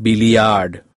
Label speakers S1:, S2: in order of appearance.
S1: billiard.